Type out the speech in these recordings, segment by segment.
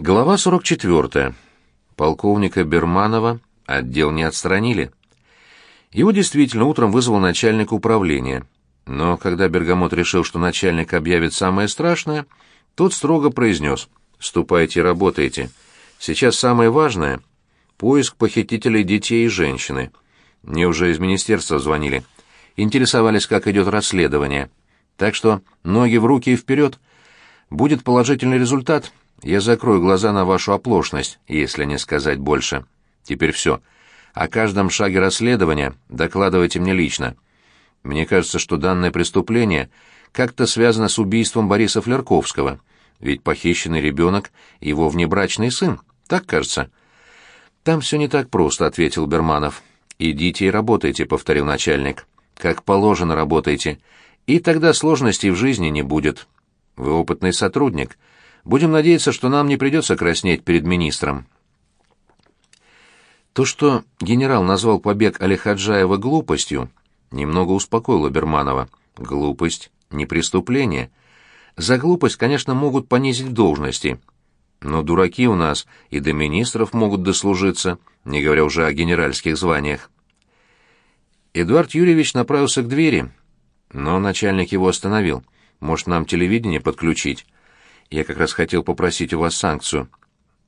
Глава 44. Полковника Берманова отдел не отстранили. Его действительно утром вызвал начальник управления. Но когда Бергамот решил, что начальник объявит самое страшное, тот строго произнес «Ступайте и работайте. Сейчас самое важное — поиск похитителей детей и женщины. Мне уже из министерства звонили. Интересовались, как идет расследование. Так что ноги в руки и вперед. Будет положительный результат — я закрою глаза на вашу оплошность, если не сказать больше. Теперь все. О каждом шаге расследования докладывайте мне лично. Мне кажется, что данное преступление как-то связано с убийством Бориса Флерковского, ведь похищенный ребенок — его внебрачный сын, так кажется?» «Там все не так просто», — ответил Берманов. «Идите и работайте», — повторил начальник. «Как положено работайте, и тогда сложностей в жизни не будет. Вы опытный сотрудник, Будем надеяться, что нам не придется краснеть перед министром. То, что генерал назвал побег Алихаджаева глупостью, немного успокоило Берманова. Глупость — не преступление. За глупость, конечно, могут понизить должности. Но дураки у нас и до министров могут дослужиться, не говоря уже о генеральских званиях. Эдуард Юрьевич направился к двери, но начальник его остановил. «Может, нам телевидение подключить?» Я как раз хотел попросить у вас санкцию.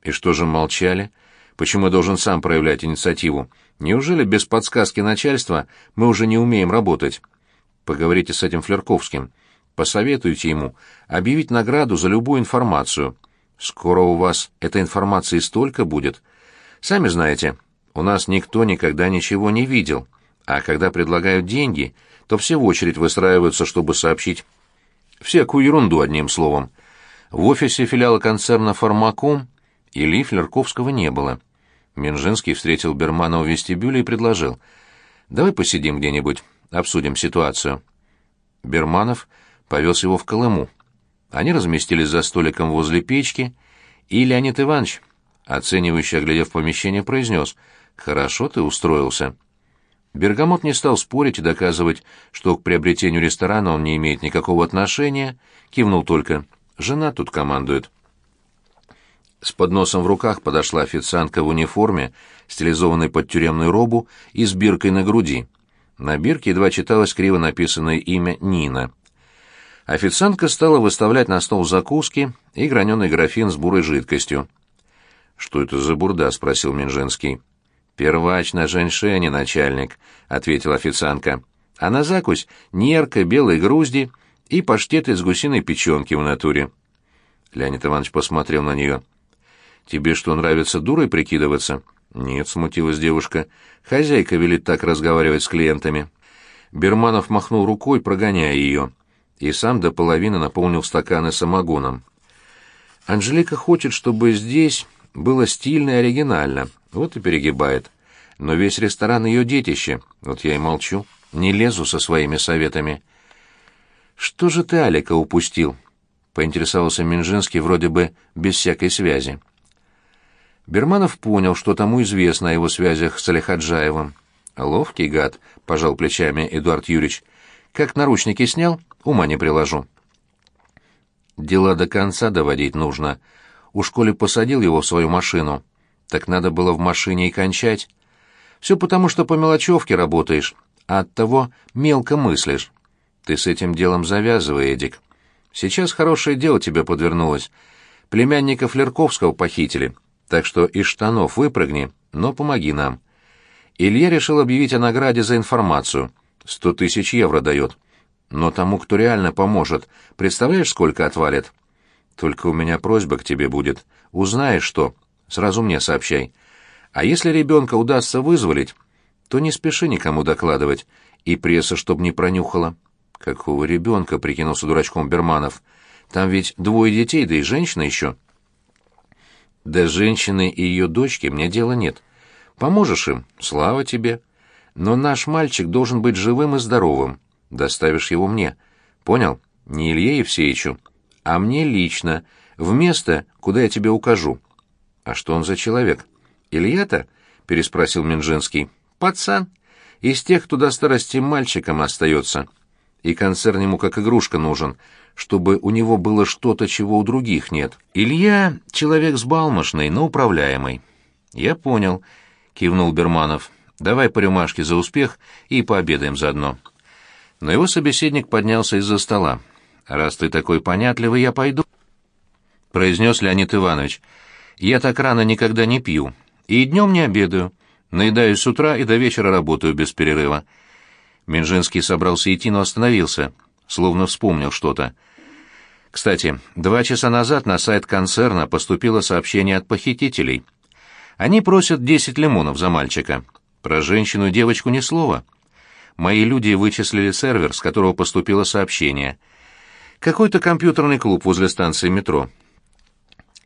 И что же молчали? Почему я должен сам проявлять инициативу? Неужели без подсказки начальства мы уже не умеем работать? Поговорите с этим Флерковским. Посоветуйте ему объявить награду за любую информацию. Скоро у вас этой информации столько будет. Сами знаете, у нас никто никогда ничего не видел. А когда предлагают деньги, то все в очередь выстраиваются, чтобы сообщить всякую ерунду одним словом. В офисе филиала концерна «Фармаком» Ильи Флерковского не было. Минжинский встретил Бермана в вестибюле и предложил. «Давай посидим где-нибудь, обсудим ситуацию». Берманов повез его в Колыму. Они разместились за столиком возле печки, и Леонид Иванович, оценивающий, оглядев помещение, произнес «Хорошо ты устроился». Бергамот не стал спорить и доказывать, что к приобретению ресторана он не имеет никакого отношения, кивнул только – Жена тут командует. С подносом в руках подошла официантка в униформе, стилизованной под тюремную робу и с биркой на груди. На бирке едва читалось криво написанное имя Нина. Официантка стала выставлять на стол закуски и граненый графин с бурой жидкостью. «Что это за бурда?» — спросил Минжинский. «Первач на женьшене, начальник», — ответила официантка. «А на закусь нерка, белые грузди и паштет из гусиной печенки в натуре. Леонид Иванович посмотрел на нее. «Тебе что, нравится дурой прикидываться?» «Нет», — смутилась девушка. «Хозяйка велит так разговаривать с клиентами». Берманов махнул рукой, прогоняя ее, и сам до половины наполнил стаканы самогоном. «Анжелика хочет, чтобы здесь было стильно и оригинально, вот и перегибает. Но весь ресторан ее детище, вот я и молчу, не лезу со своими советами». «Что же ты Алика упустил?» — поинтересовался Минжинский вроде бы без всякой связи. Берманов понял, что тому известно о его связях с Алихаджаевым. «Ловкий гад», — пожал плечами Эдуард Юрьевич. «Как наручники снял, ума не приложу». Дела до конца доводить нужно. У школе посадил его в свою машину. Так надо было в машине и кончать. Все потому, что по мелочевке работаешь, а оттого мелко мыслишь. Ты с этим делом завязывай, Эдик. Сейчас хорошее дело тебе подвернулось. Племянника Флерковского похитили, так что из штанов выпрыгни, но помоги нам. Илья решил объявить о награде за информацию. Сто тысяч евро дает. Но тому, кто реально поможет, представляешь, сколько отвалит? Только у меня просьба к тебе будет. Узнаешь что, сразу мне сообщай. А если ребенка удастся вызволить, то не спеши никому докладывать, и пресса чтоб не пронюхала. «Какого ребенка?» — прикинулся дурачком Берманов. «Там ведь двое детей, да и женщина еще». «Да женщины и ее дочки мне дела нет. Поможешь им, слава тебе. Но наш мальчик должен быть живым и здоровым. Доставишь его мне. Понял? Не Илье Евсеичу, а мне лично, в место, куда я тебе укажу». «А что он за человек?» «Илья-то?» — переспросил Минжинский. «Пацан. Из тех, кто до старости мальчиком остается». И концерн ему как игрушка нужен, чтобы у него было что-то, чего у других нет. Илья — человек сбалмошный, но управляемый. «Я понял», — кивнул Берманов. «Давай по рюмашке за успех и пообедаем заодно». Но его собеседник поднялся из-за стола. «Раз ты такой понятливый, я пойду», — произнес Леонид Иванович. «Я так рано никогда не пью. И днем не обедаю. Наедаюсь с утра и до вечера работаю без перерыва». Минжинский собрался идти, но остановился, словно вспомнил что-то. Кстати, два часа назад на сайт концерна поступило сообщение от похитителей. Они просят 10 лимонов за мальчика. Про женщину и девочку ни слова. Мои люди вычислили сервер, с которого поступило сообщение. Какой-то компьютерный клуб возле станции метро.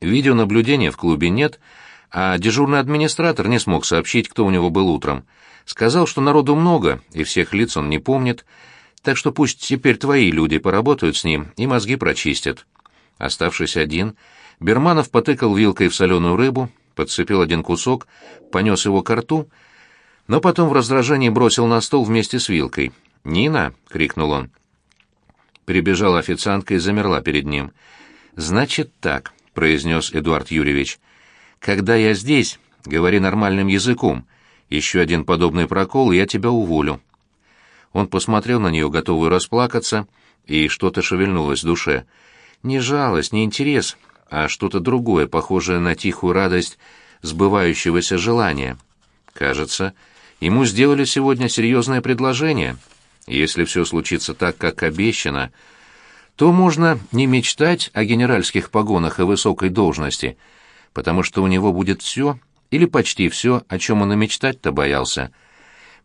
Видеонаблюдения в клубе нет, а дежурный администратор не смог сообщить, кто у него был утром. Сказал, что народу много, и всех лиц он не помнит, так что пусть теперь твои люди поработают с ним и мозги прочистят. Оставшись один, Берманов потыкал вилкой в соленую рыбу, подцепил один кусок, понес его к рту — но потом в раздражении бросил на стол вместе с вилкой. «Нина!» — крикнул он. Прибежала официантка и замерла перед ним. «Значит так», — произнес Эдуард Юрьевич. «Когда я здесь, говори нормальным языком. Еще один подобный прокол, и я тебя уволю». Он посмотрел на нее, готовый расплакаться, и что-то шевельнулось в душе. Не жалость, не интерес, а что-то другое, похожее на тихую радость сбывающегося желания. Кажется, Ему сделали сегодня серьезное предложение. Если все случится так, как обещано, то можно не мечтать о генеральских погонах и высокой должности, потому что у него будет все, или почти все, о чем он и мечтать-то боялся.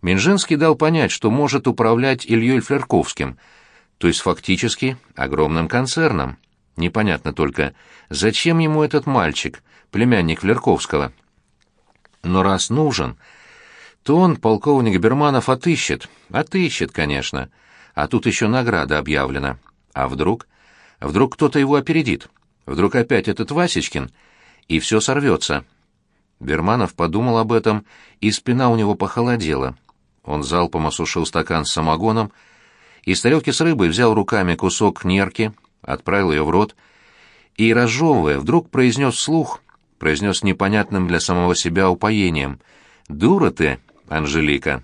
Минжинский дал понять, что может управлять Ильей Флерковским, то есть фактически огромным концерном. Непонятно только, зачем ему этот мальчик, племянник Флерковского. Но раз нужен, то он, полковник Берманов, отыщет. Отыщет, конечно. А тут еще награда объявлена. А вдруг? Вдруг кто-то его опередит? Вдруг опять этот Васечкин? И все сорвется. Берманов подумал об этом, и спина у него похолодела. Он залпом осушил стакан с самогоном, и с тарелки с рыбой взял руками кусок нерки, отправил ее в рот, и, разжевывая, вдруг произнес вслух, произнес непонятным для самого себя упоением. «Дура ты, Анжелика.